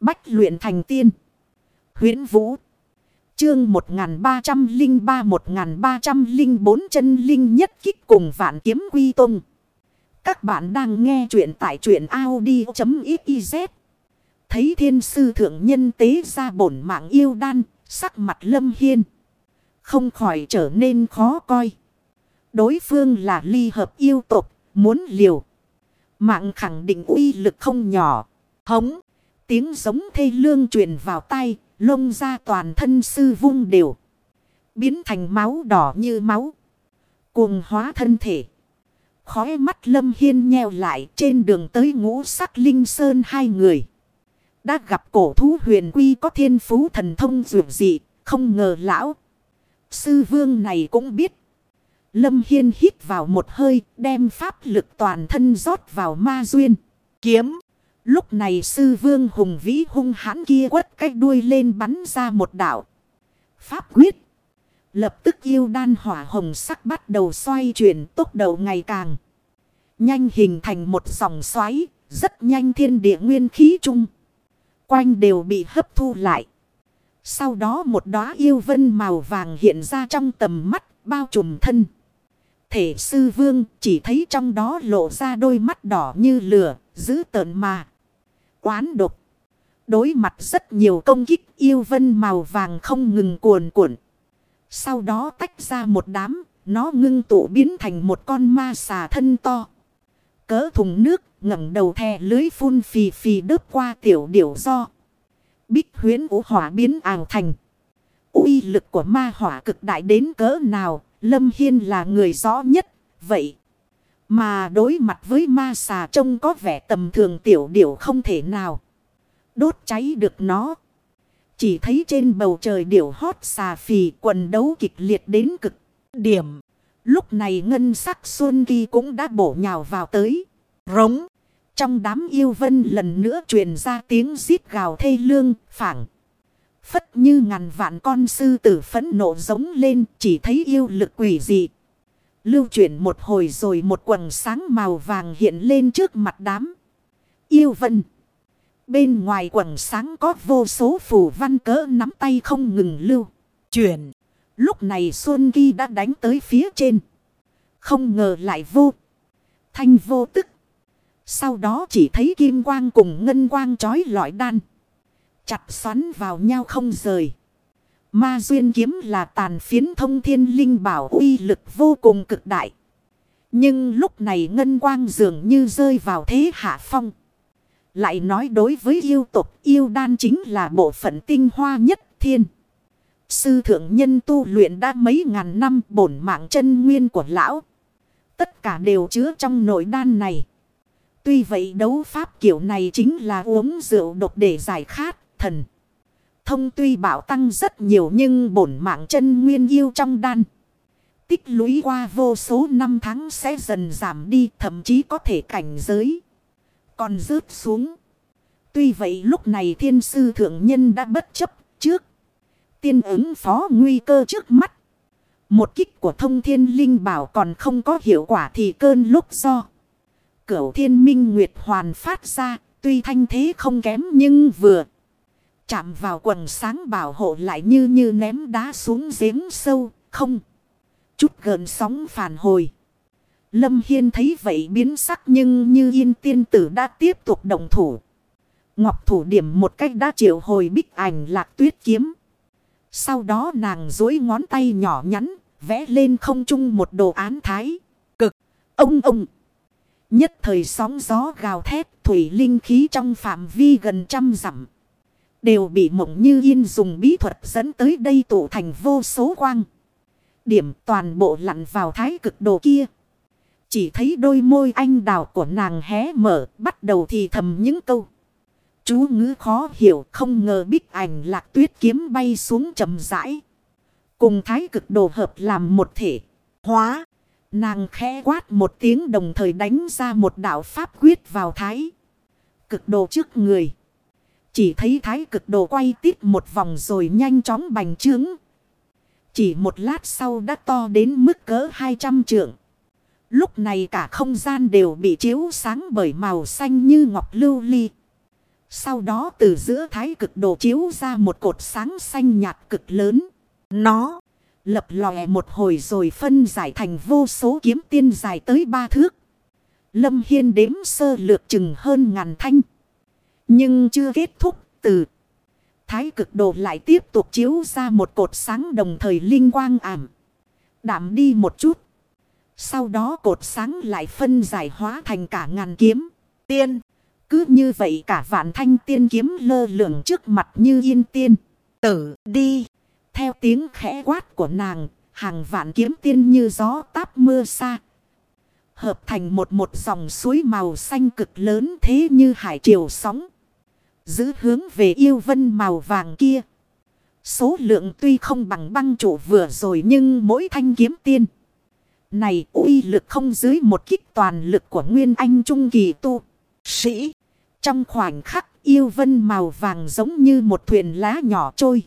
Bách luyện thành tiên. huyễn Vũ. Chương 1303-1304 chân linh nhất kích cùng vạn kiếm quy tung. Các bạn đang nghe truyện tại truyện Audi.xyz. Thấy thiên sư thượng nhân tế ra bổn mạng yêu đan, sắc mặt lâm hiên. Không khỏi trở nên khó coi. Đối phương là ly hợp yêu tộc muốn liều. Mạng khẳng định uy lực không nhỏ. Hống, tiếng giống thê lương truyền vào tay, lông ra toàn thân sư vung đều. Biến thành máu đỏ như máu. Cuồng hóa thân thể. Khói mắt lâm hiên nheo lại trên đường tới ngũ sắc linh sơn hai người. Đã gặp cổ thú huyền quy có thiên phú thần thông dụ dị, không ngờ lão. Sư vương này cũng biết. Lâm Hiên hít vào một hơi, đem pháp lực toàn thân rót vào ma duyên. Kiếm. Lúc này sư vương hùng vĩ hung hãn kia quất cách đuôi lên bắn ra một đảo. Pháp quyết. Lập tức yêu đan hỏa hồng sắc bắt đầu xoay chuyển tốc độ ngày càng. Nhanh hình thành một dòng xoáy, rất nhanh thiên địa nguyên khí chung. Quanh đều bị hấp thu lại. Sau đó một đóa yêu vân màu vàng hiện ra trong tầm mắt, bao trùm thân. Thể sư vương chỉ thấy trong đó lộ ra đôi mắt đỏ như lửa, dữ tợn mà. Quán độc. Đối mặt rất nhiều công kích yêu vân màu vàng không ngừng cuồn cuộn. Sau đó tách ra một đám, nó ngưng tụ biến thành một con ma xà thân to. Cỡ thùng nước, ngẩng đầu thè lưới phun phì phì đớp qua tiểu điểu do. Bích huyến vũ hỏa biến ảo thành. uy lực của ma hỏa cực đại đến cỡ nào, Lâm Hiên là người rõ nhất, vậy. Mà đối mặt với ma xà trông có vẻ tầm thường tiểu điểu không thể nào. Đốt cháy được nó. Chỉ thấy trên bầu trời điểu hót xà phì quần đấu kịch liệt đến cực điểm. Lúc này ngân sắc xuân Ghi cũng đã bổ nhào vào tới. Rống. Trong đám yêu vân lần nữa truyền ra tiếng giết gào thê lương, phảng. Phất như ngàn vạn con sư tử phẫn nộ giống lên chỉ thấy yêu lực quỷ dị. Lưu chuyển một hồi rồi một quần sáng màu vàng hiện lên trước mặt đám. Yêu vân. Bên ngoài quần sáng có vô số phù văn cỡ nắm tay không ngừng lưu. Chuyển. Lúc này Xuân Ghi đã đánh tới phía trên. Không ngờ lại vô. Thanh vô tức. Sau đó chỉ thấy kim quang cùng ngân quang trói lọi đan. Chặt xoắn vào nhau không rời. Ma duyên kiếm là tàn phiến thông thiên linh bảo uy lực vô cùng cực đại. Nhưng lúc này ngân quang dường như rơi vào thế hạ phong. Lại nói đối với yêu tục yêu đan chính là bộ phận tinh hoa nhất thiên. Sư thượng nhân tu luyện đã mấy ngàn năm bổn mạng chân nguyên của lão. Tất cả đều chứa trong nội đan này. Tuy vậy đấu pháp kiểu này chính là uống rượu độc để giải khát thần. Thông tuy bảo tăng rất nhiều nhưng bổn mạng chân nguyên yêu trong đan. Tích lũy qua vô số năm tháng sẽ dần giảm đi, thậm chí có thể cảnh giới. Còn rớt xuống. Tuy vậy lúc này thiên sư thượng nhân đã bất chấp trước. Tiên ứng phó nguy cơ trước mắt. Một kích của thông thiên linh bảo còn không có hiệu quả thì cơn lúc do. Cửu thiên minh nguyệt hoàn phát ra. Tuy thanh thế không kém nhưng vừa. Chạm vào quần sáng bảo hộ lại như như ném đá xuống giếng sâu. Không. Chút gần sóng phản hồi. Lâm Hiên thấy vậy biến sắc nhưng như yên tiên tử đã tiếp tục động thủ. Ngọc thủ điểm một cách đã triệu hồi bích ảnh lạc tuyết kiếm. Sau đó nàng dối ngón tay nhỏ nhắn, vẽ lên không trung một đồ án thái. Cực, ông ông. Nhất thời sóng gió gào thét, thủy linh khí trong phạm vi gần trăm dặm. Đều bị mộng như yên dùng bí thuật dẫn tới đây tụ thành vô số quang. Điểm toàn bộ lặn vào thái cực đồ kia. Chỉ thấy đôi môi anh đào của nàng hé mở, bắt đầu thì thầm những câu. Chú ngữ khó hiểu, không ngờ bích ảnh lạc tuyết kiếm bay xuống chậm rãi. Cùng thái cực đồ hợp làm một thể. Hóa. Nàng khẽ quát một tiếng đồng thời đánh ra một đạo pháp quyết vào thái. Cực đồ trước người. Chỉ thấy thái cực đồ quay tít một vòng rồi nhanh chóng bành trướng. Chỉ một lát sau đã to đến mức cỡ 200 trượng. Lúc này cả không gian đều bị chiếu sáng bởi màu xanh như ngọc lưu ly. Sau đó từ giữa thái cực đồ chiếu ra một cột sáng xanh nhạt cực lớn. Nó lập lòe một hồi rồi phân giải thành vô số kiếm tiên dài tới ba thước. Lâm Hiên đếm sơ lược chừng hơn ngàn thanh. Nhưng chưa kết thúc, từ. Thái cực đồ lại tiếp tục chiếu ra một cột sáng đồng thời linh quang ảm. Đảm đi một chút. Sau đó cột sáng lại phân giải hóa thành cả ngàn kiếm. Tiên. Cứ như vậy cả vạn thanh tiên kiếm lơ lửng trước mặt như yên tiên. Tử, đi. Theo tiếng khẽ quát của nàng. Hàng vạn kiếm tiên như gió táp mưa xa. Hợp thành một một dòng suối màu xanh cực lớn thế như hải triều sóng. Giữ hướng về yêu vân màu vàng kia. Số lượng tuy không bằng băng trụ vừa rồi nhưng mỗi thanh kiếm tiên. Này uy lực không dưới một kích toàn lực của Nguyên Anh Trung Kỳ tu. Sĩ. Trong khoảnh khắc yêu vân màu vàng giống như một thuyền lá nhỏ trôi.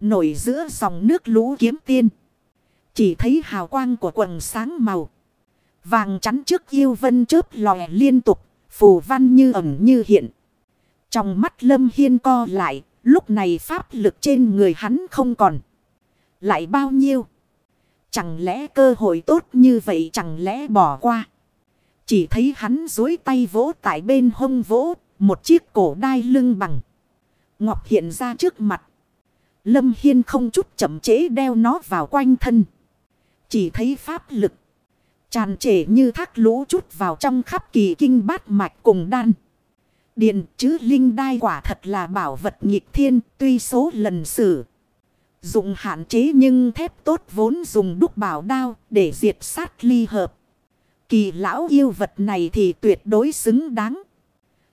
Nổi giữa dòng nước lũ kiếm tiên. Chỉ thấy hào quang của quần sáng màu. Vàng chắn trước yêu vân chớp lòe liên tục. Phù văn như ẩn như hiện. Trong mắt lâm hiên co lại. Lúc này pháp lực trên người hắn không còn. Lại bao nhiêu? Chẳng lẽ cơ hội tốt như vậy chẳng lẽ bỏ qua? Chỉ thấy hắn dối tay vỗ tại bên hông vỗ. Một chiếc cổ đai lưng bằng. Ngọc hiện ra trước mặt. Lâm Hiên không chút chậm chế đeo nó vào quanh thân. Chỉ thấy pháp lực. Tràn trề như thác lũ chút vào trong khắp kỳ kinh bát mạch cùng đan. Điện, chứ linh đai quả thật là bảo vật nghịch thiên, tuy số lần sử Dụng hạn chế nhưng thép tốt vốn dùng đúc bảo đao để diệt sát ly hợp. Kỳ lão yêu vật này thì tuyệt đối xứng đáng.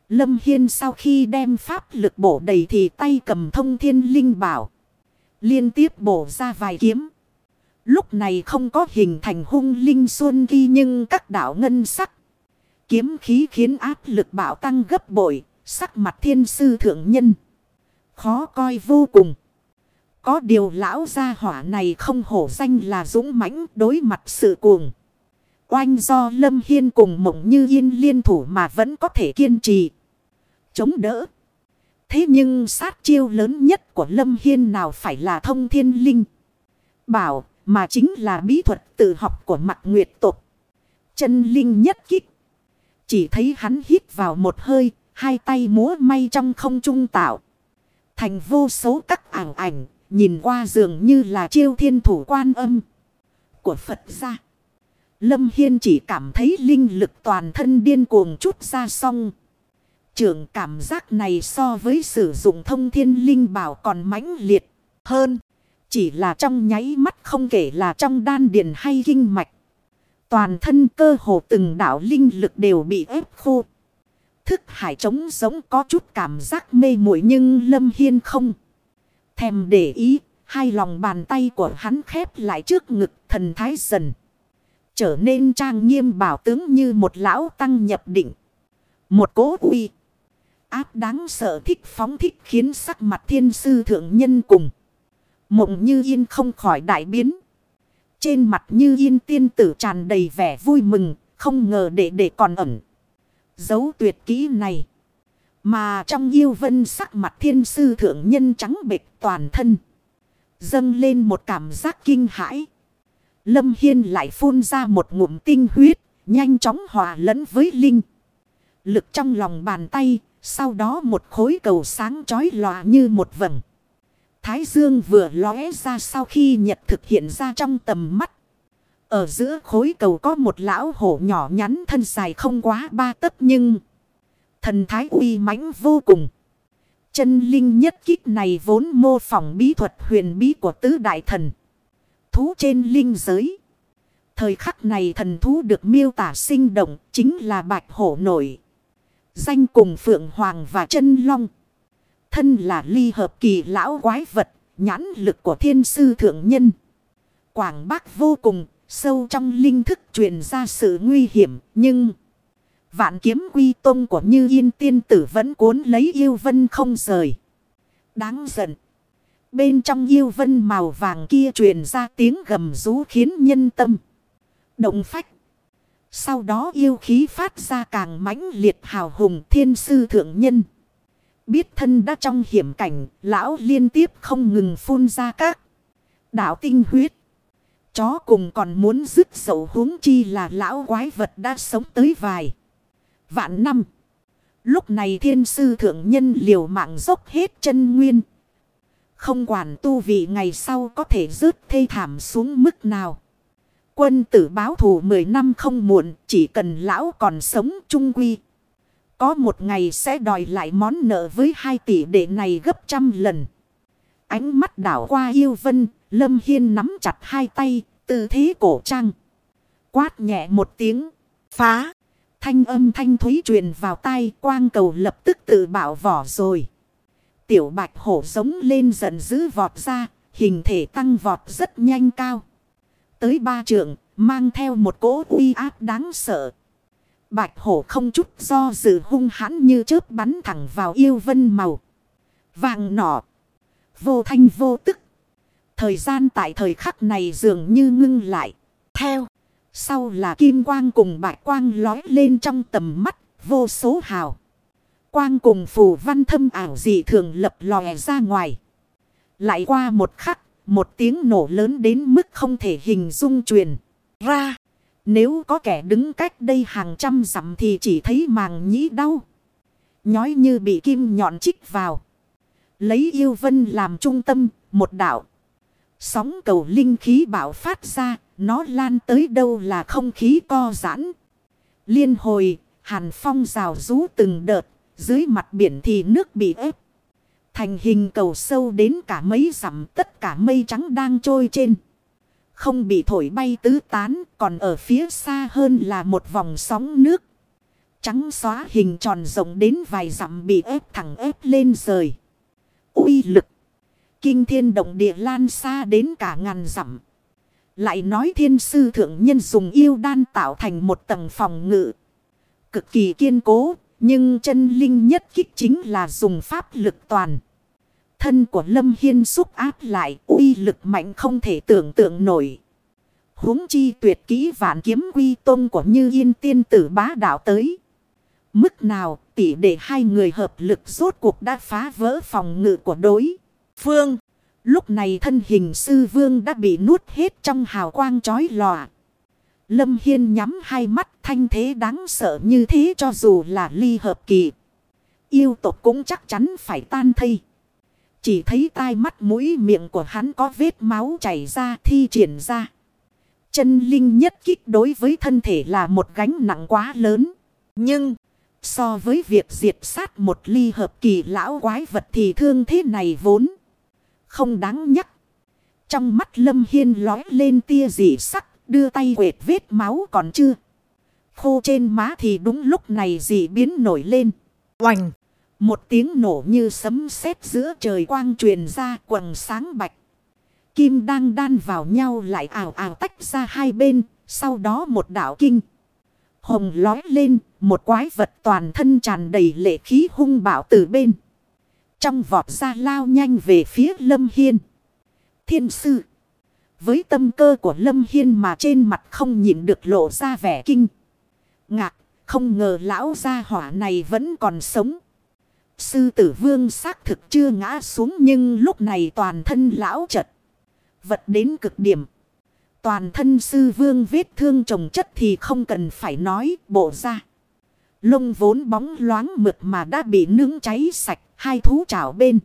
Lâm Hiên sau khi đem pháp lực bổ đầy thì tay cầm thông thiên linh bảo. Liên tiếp bổ ra vài kiếm. Lúc này không có hình thành hung linh xuân ghi nhưng các đạo ngân sắc. Kiếm khí khiến áp lực bạo tăng gấp bội, sắc mặt thiên sư thượng nhân. Khó coi vô cùng. Có điều lão gia hỏa này không hổ danh là dũng mãnh đối mặt sự cuồng. Oanh do Lâm Hiên cùng mộng như yên liên thủ mà vẫn có thể kiên trì. Chống đỡ. Thế nhưng sát chiêu lớn nhất của Lâm Hiên nào phải là thông thiên linh. Bảo mà chính là bí thuật tự học của mặt nguyệt tục. Chân linh nhất kích. Chỉ thấy hắn hít vào một hơi, hai tay múa may trong không trung tạo. Thành vô số các ảo ảnh, nhìn qua dường như là chiêu thiên thủ quan âm của Phật gia. Lâm Hiên chỉ cảm thấy linh lực toàn thân điên cuồng chút ra xong. Trưởng cảm giác này so với sử dụng thông thiên linh bảo còn mãnh liệt hơn. Chỉ là trong nháy mắt không kể là trong đan điền hay kinh mạch. Toàn thân cơ hồ từng đảo linh lực đều bị ép khô. Thức hải trống giống có chút cảm giác mê muội nhưng Lâm Hiên không. Thèm để ý, hai lòng bàn tay của hắn khép lại trước ngực thần thái dần. Trở nên trang nghiêm bảo tướng như một lão tăng nhập định. Một cố uy. Áp đáng sợ thích phóng thích khiến sắc mặt thiên sư thượng nhân cùng. Mộng như yên không khỏi đại biến. Trên mặt như yên tiên tử tràn đầy vẻ vui mừng, không ngờ đệ đệ còn ẩn. Dấu tuyệt kỹ này. Mà trong yêu vân sắc mặt thiên sư thượng nhân trắng bệch toàn thân. Dâng lên một cảm giác kinh hãi. Lâm Hiên lại phun ra một ngụm tinh huyết, nhanh chóng hòa lẫn với linh. Lực trong lòng bàn tay, sau đó một khối cầu sáng chói lòa như một vầng. Thái dương vừa lóe ra sau khi nhật thực hiện ra trong tầm mắt. Ở giữa khối cầu có một lão hổ nhỏ nhắn thân dài không quá ba tấc nhưng thần thái uy mãnh vô cùng. Chân linh nhất kích này vốn mô phỏng bí thuật huyền bí của tứ đại thần. Thú trên linh giới. Thời khắc này thần thú được miêu tả sinh động chính là bạch hổ nổi. Danh cùng phượng hoàng và chân long. Thân là ly hợp kỳ lão quái vật, nhãn lực của thiên sư thượng nhân. Quảng bác vô cùng, sâu trong linh thức truyền ra sự nguy hiểm, nhưng... Vạn kiếm quy tông của Như Yên tiên tử vẫn cuốn lấy yêu vân không rời. Đáng giận. Bên trong yêu vân màu vàng kia truyền ra tiếng gầm rú khiến nhân tâm. Động phách. Sau đó yêu khí phát ra càng mãnh liệt hào hùng thiên sư thượng nhân biết thân đã trong hiểm cảnh, lão liên tiếp không ngừng phun ra các đạo tinh huyết. Chó cùng còn muốn dứt sầu huống chi là lão quái vật đã sống tới vài vạn năm. Lúc này thiên sư thượng nhân liều mạng dốc hết chân nguyên. Không quản tu vị ngày sau có thể rớt thê thảm xuống mức nào. Quân tử báo thù 10 năm không muộn, chỉ cần lão còn sống trung quy. Có một ngày sẽ đòi lại món nợ với hai tỷ đệ này gấp trăm lần. Ánh mắt đảo qua yêu vân, Lâm Hiên nắm chặt hai tay, tư thế cổ trang. Quát nhẹ một tiếng, phá. Thanh âm thanh thúy truyền vào tai, quang cầu lập tức tự bảo vỏ rồi. Tiểu bạch hổ giống lên giận dữ vọt ra, hình thể tăng vọt rất nhanh cao. Tới ba trượng, mang theo một cỗ uy áp đáng sợ. Bạch hổ không chút do dự hung hãn như chớp bắn thẳng vào yêu vân màu. Vàng nọ. Vô thanh vô tức. Thời gian tại thời khắc này dường như ngưng lại. Theo. Sau là kim quang cùng bạch quang lói lên trong tầm mắt. Vô số hào. Quang cùng phù văn thâm ảo dị thường lập lòe ra ngoài. Lại qua một khắc. Một tiếng nổ lớn đến mức không thể hình dung truyền ra. Nếu có kẻ đứng cách đây hàng trăm dặm thì chỉ thấy màng nhĩ đau. Nhói như bị kim nhọn chích vào. Lấy yêu vân làm trung tâm, một đạo. Sóng cầu linh khí bạo phát ra, nó lan tới đâu là không khí co giãn. Liên hồi, hàn phong rào rú từng đợt, dưới mặt biển thì nước bị ép. Thành hình cầu sâu đến cả mấy dặm tất cả mây trắng đang trôi trên. Không bị thổi bay tứ tán, còn ở phía xa hơn là một vòng sóng nước. Trắng xóa hình tròn rộng đến vài dặm bị ép thẳng ép lên rời. uy lực. Kinh thiên động địa lan xa đến cả ngàn dặm. Lại nói thiên sư thượng nhân dùng yêu đan tạo thành một tầng phòng ngự. Cực kỳ kiên cố, nhưng chân linh nhất kích chính là dùng pháp lực toàn. Thân của Lâm Hiên xúc áp lại, uy lực mạnh không thể tưởng tượng nổi. huống chi tuyệt kỹ vạn kiếm quy tôn của Như Yên tiên tử bá đạo tới. Mức nào tỷ để hai người hợp lực rốt cuộc đã phá vỡ phòng ngự của đối phương. Lúc này thân hình sư vương đã bị nuốt hết trong hào quang chói lòa. Lâm Hiên nhắm hai mắt thanh thế đáng sợ như thế cho dù là ly hợp kỳ. Yêu tộc cũng chắc chắn phải tan thây. Chỉ thấy tai mắt mũi miệng của hắn có vết máu chảy ra thi triển ra. Chân linh nhất kích đối với thân thể là một gánh nặng quá lớn. Nhưng so với việc diệt sát một ly hợp kỳ lão quái vật thì thương thế này vốn không đáng nhắc. Trong mắt Lâm Hiên lói lên tia dị sắc, đưa tay quệt vết máu còn chưa. Khô trên má thì đúng lúc này dị biến nổi lên. Oành! Một tiếng nổ như sấm sét giữa trời quang truyền ra quần sáng bạch. Kim đang đan vào nhau lại ảo ảo tách ra hai bên, sau đó một đảo kinh. Hồng lói lên, một quái vật toàn thân tràn đầy lệ khí hung bạo từ bên. Trong vọt ra lao nhanh về phía Lâm Hiên. Thiên sư. Với tâm cơ của Lâm Hiên mà trên mặt không nhìn được lộ ra vẻ kinh. Ngạc, không ngờ lão gia hỏa này vẫn còn sống. Sư tử vương xác thực chưa ngã xuống nhưng lúc này toàn thân lão chật. Vật đến cực điểm. Toàn thân sư vương vết thương trồng chất thì không cần phải nói bộ ra. Lông vốn bóng loáng mượt mà đã bị nướng cháy sạch, hai thú chảo bên.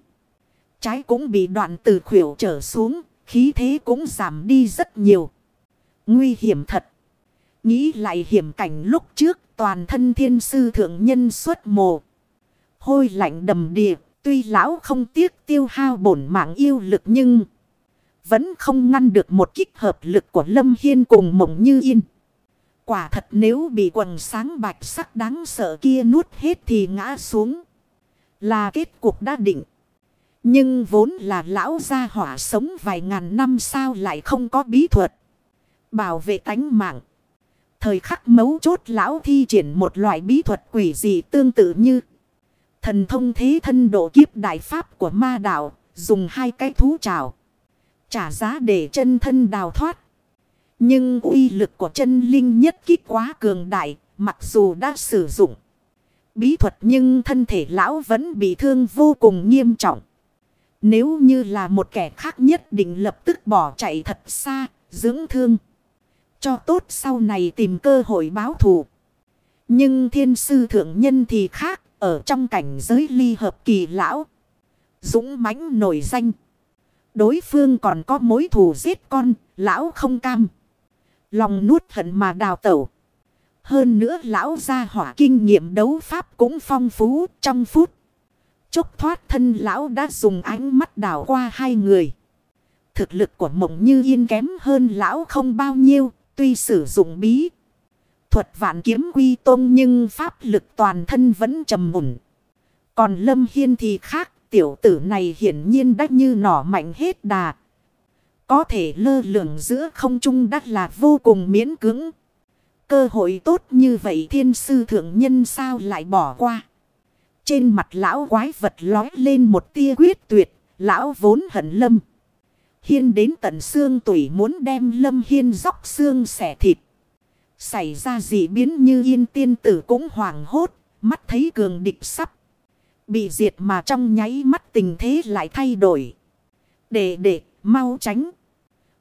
Trái cũng bị đoạn từ khuỷu trở xuống, khí thế cũng giảm đi rất nhiều. Nguy hiểm thật. Nghĩ lại hiểm cảnh lúc trước toàn thân thiên sư thượng nhân xuất mồ. Hôi lạnh đầm đìa, tuy lão không tiếc tiêu hao bổn mạng yêu lực nhưng vẫn không ngăn được một kích hợp lực của Lâm Hiên cùng mộng như yên. Quả thật nếu bị quần sáng bạch sắc đáng sợ kia nuốt hết thì ngã xuống. Là kết cục đã định. Nhưng vốn là lão gia hỏa sống vài ngàn năm sao lại không có bí thuật. Bảo vệ tánh mạng. Thời khắc mấu chốt lão thi triển một loại bí thuật quỷ dị tương tự như. Thần thông thế thân độ kiếp đại pháp của ma đạo. Dùng hai cái thú trào. Trả giá để chân thân đào thoát. Nhưng uy lực của chân linh nhất kích quá cường đại, mặc dù đã sử dụng bí thuật nhưng thân thể lão vẫn bị thương vô cùng nghiêm trọng. Nếu như là một kẻ khác nhất định lập tức bỏ chạy thật xa, dưỡng thương. Cho tốt sau này tìm cơ hội báo thù. Nhưng thiên sư thượng nhân thì khác, ở trong cảnh giới ly hợp kỳ lão. Dũng mãnh nổi danh. Đối phương còn có mối thù giết con, lão không cam. Lòng nuốt hận mà đào tẩu. Hơn nữa lão gia hỏa kinh nghiệm đấu pháp cũng phong phú trong phút. Chốc thoát thân lão đã dùng ánh mắt đảo qua hai người. Thực lực của mộng như yên kém hơn lão không bao nhiêu, tuy sử dụng bí. Thuật vạn kiếm quy tôn nhưng pháp lực toàn thân vẫn trầm mùn. Còn Lâm Hiên thì khác, tiểu tử này hiển nhiên đắc như nỏ mạnh hết đà. Có thể lơ lửng giữa không trung đắt là vô cùng miễn cứng. Cơ hội tốt như vậy thiên sư thượng nhân sao lại bỏ qua. Trên mặt lão quái vật lói lên một tia quyết tuyệt. Lão vốn hận lâm. Hiên đến tận xương tủy muốn đem lâm hiên dóc xương xẻ thịt. Xảy ra dị biến như yên tiên tử cũng hoảng hốt. Mắt thấy cường địch sắp. Bị diệt mà trong nháy mắt tình thế lại thay đổi. Để để mau tránh.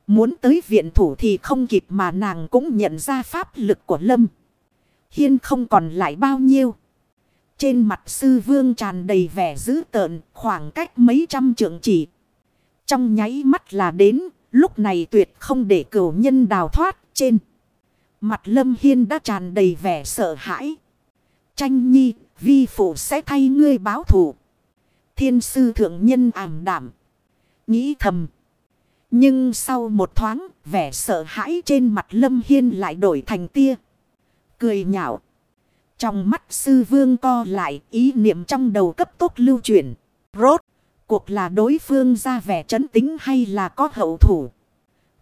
Muốn tới viện thủ thì không kịp mà nàng cũng nhận ra pháp lực của Lâm. Hiên không còn lại bao nhiêu. Trên mặt sư vương tràn đầy vẻ dữ tợn khoảng cách mấy trăm trượng chỉ. Trong nháy mắt là đến, lúc này tuyệt không để cửu nhân đào thoát trên. Mặt Lâm Hiên đã tràn đầy vẻ sợ hãi. Tranh nhi, vi phụ sẽ thay ngươi báo thù. Thiên sư thượng nhân ảm đảm. Nghĩ thầm. Nhưng sau một thoáng, vẻ sợ hãi trên mặt Lâm Hiên lại đổi thành tia. Cười nhạo. Trong mắt sư vương co lại, ý niệm trong đầu cấp tốc lưu chuyển. Rốt, cuộc là đối phương ra vẻ trấn tính hay là có hậu thủ?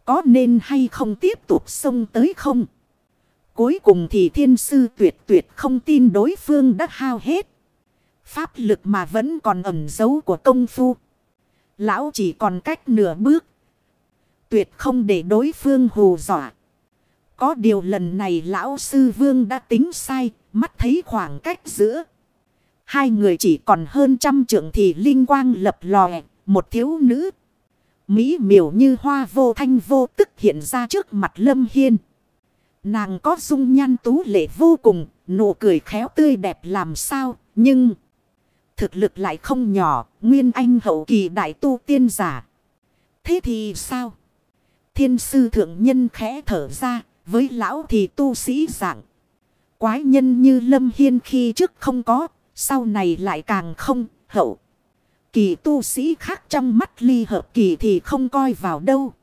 Có nên hay không tiếp tục xông tới không? Cuối cùng thì thiên sư tuyệt tuyệt không tin đối phương đã hao hết. Pháp lực mà vẫn còn ẩn dấu của công phu. Lão chỉ còn cách nửa bước tuyệt không để đối phương hù dọa. Có điều lần này lão sư vương đã tính sai, mắt thấy khoảng cách giữa. Hai người chỉ còn hơn trăm trượng thì linh quang lập lòe, một thiếu nữ. Mỹ miều như hoa vô thanh vô tức hiện ra trước mặt lâm hiên. Nàng có dung nhan tú lệ vô cùng, nụ cười khéo tươi đẹp làm sao, nhưng... Thực lực lại không nhỏ, nguyên anh hậu kỳ đại tu tiên giả. Thế thì sao? Thiên sư thượng nhân khẽ thở ra, với lão thì tu sĩ dạng. Quái nhân như Lâm Hiên khi trước không có, sau này lại càng không, hậu. Kỳ tu sĩ khác trong mắt ly hợp kỳ thì không coi vào đâu.